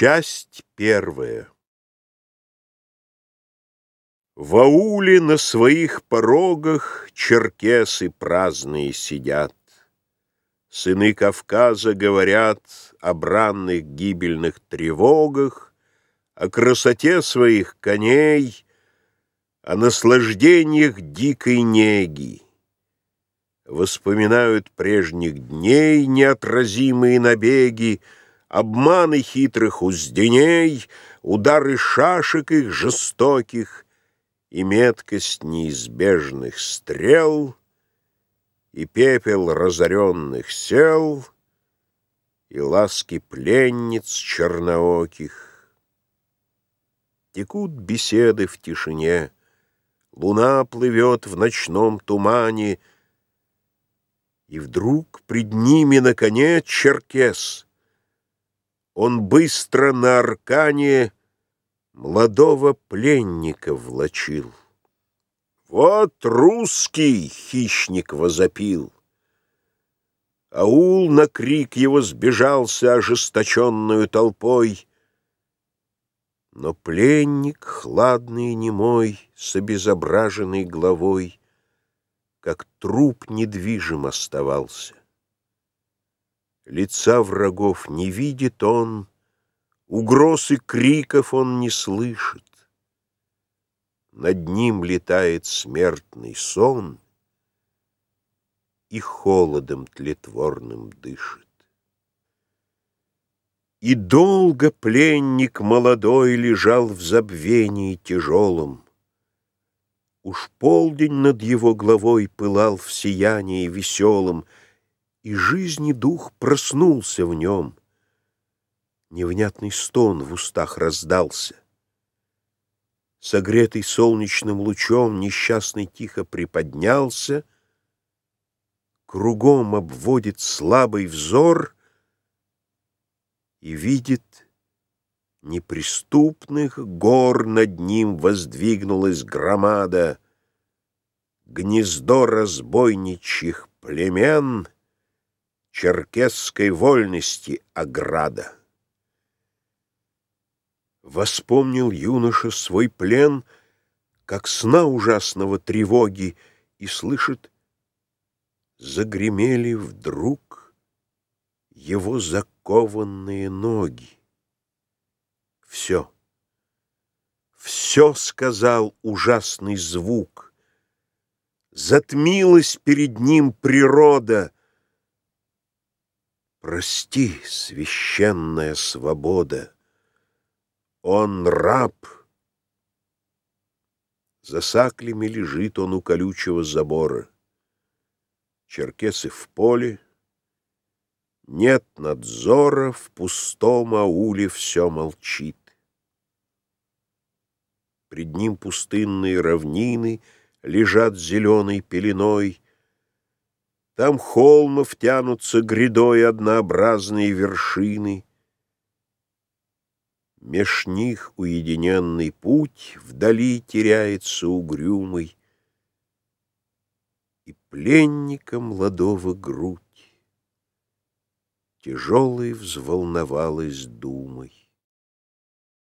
Часть первая В ауле на своих порогах Черкесы праздные сидят. Сыны Кавказа говорят О бранных гибельных тревогах, О красоте своих коней, О наслаждениях дикой неги. Воспоминают прежних дней Неотразимые набеги, Обманы хитрых узденей, Удары шашек их жестоких И меткость неизбежных стрел, И пепел разоренных сел, И ласки пленниц чернооких. Текут беседы в тишине, Луна плывет в ночном тумане, И вдруг пред ними на коне черкес — он быстро на аркане Молодого пленника влачил. Вот русский хищник возопил. Аул на крик его сбежался ожесточенную толпой. Но пленник, хладный и немой, с обезображенной головой, Как труп недвижим оставался. Лица врагов не видит он, Угроз и криков он не слышит. Над ним летает смертный сон И холодом тлетворным дышит. И долго пленник молодой Лежал в забвении тяжелом. Уж полдень над его головой Пылал в сиянии веселом — и жизни дух проснулся в нем. Невнятный стон в устах раздался. Согретый солнечным лучом, несчастный тихо приподнялся, Кругом обводит слабый взор И видит неприступных гор Над ним воздвигнулась громада, Гнездо разбойничьих племен — черкесской вольности ограда. Воспомнил юноша свой плен, как сна ужасного тревоги, и слышит, загремели вдруг его закованные ноги. Все, все сказал ужасный звук. Затмилась перед ним природа — Прости, священная свобода, он раб. За саклями лежит он у колючего забора. Черкесы в поле, нет надзора, в пустом ауле все молчит. Пред ним пустынные равнины лежат зеленой пеленой, там холмов тянутся грядой однообразные вершины. Меж них уединенный путь вдали теряется угрюмый, И пленника молодого грудь тяжелой взволновалась думой.